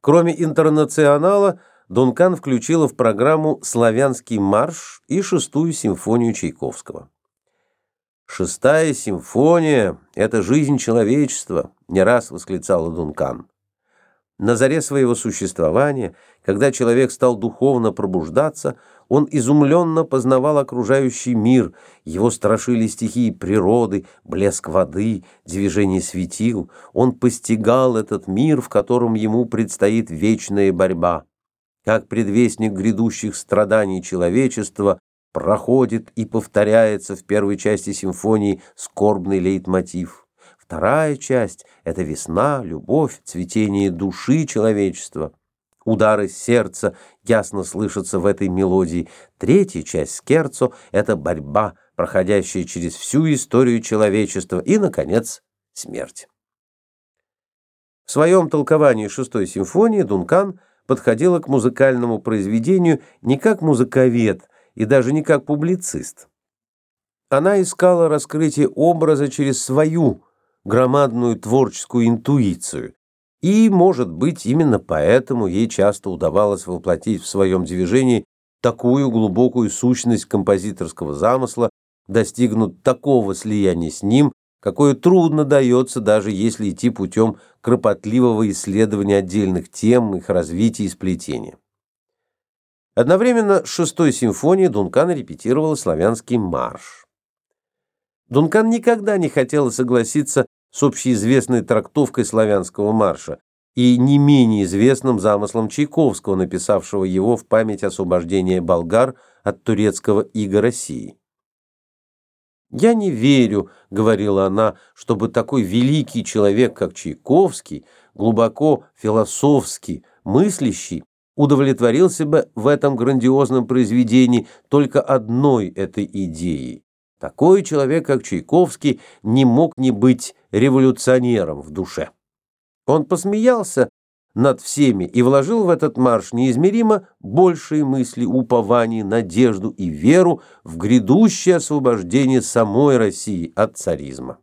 Кроме «Интернационала», Дункан включила в программу «Славянский марш» и шестую симфонию Чайковского. «Шестая симфония — это жизнь человечества», — не раз восклицала Дункан. На заре своего существования, когда человек стал духовно пробуждаться, он изумленно познавал окружающий мир, его страшили стихии природы, блеск воды, движение светил. Он постигал этот мир, в котором ему предстоит вечная борьба. Как предвестник грядущих страданий человечества, проходит и повторяется в первой части симфонии скорбный лейтмотив. Вторая часть — это весна, любовь, цветение души человечества. Удары сердца ясно слышатся в этой мелодии. Третья часть скерцо — это борьба, проходящая через всю историю человечества. И, наконец, смерть. В своем толковании шестой симфонии Дункан подходила к музыкальному произведению не как музыковед и даже не как публицист. Она искала раскрытие образа через свою громадную творческую интуицию. И, может быть, именно поэтому ей часто удавалось воплотить в своем движении такую глубокую сущность композиторского замысла, достигнуть такого слияния с ним, какое трудно дается, даже если идти путем кропотливого исследования отдельных тем, их развития и сплетения. Одновременно с шестой симфонией Дункан репетировала славянский марш. Дункан никогда не хотела согласиться с общеизвестной трактовкой славянского марша и не менее известным замыслом Чайковского, написавшего его в память освобождения болгар от турецкого ига России. «Я не верю», — говорила она, — «чтобы такой великий человек, как Чайковский, глубоко философский, мыслящий, удовлетворился бы в этом грандиозном произведении только одной этой идеей. Такой человек, как Чайковский, не мог не быть революционером в душе. Он посмеялся над всеми и вложил в этот марш неизмеримо большие мысли, упование, надежду и веру в грядущее освобождение самой России от царизма.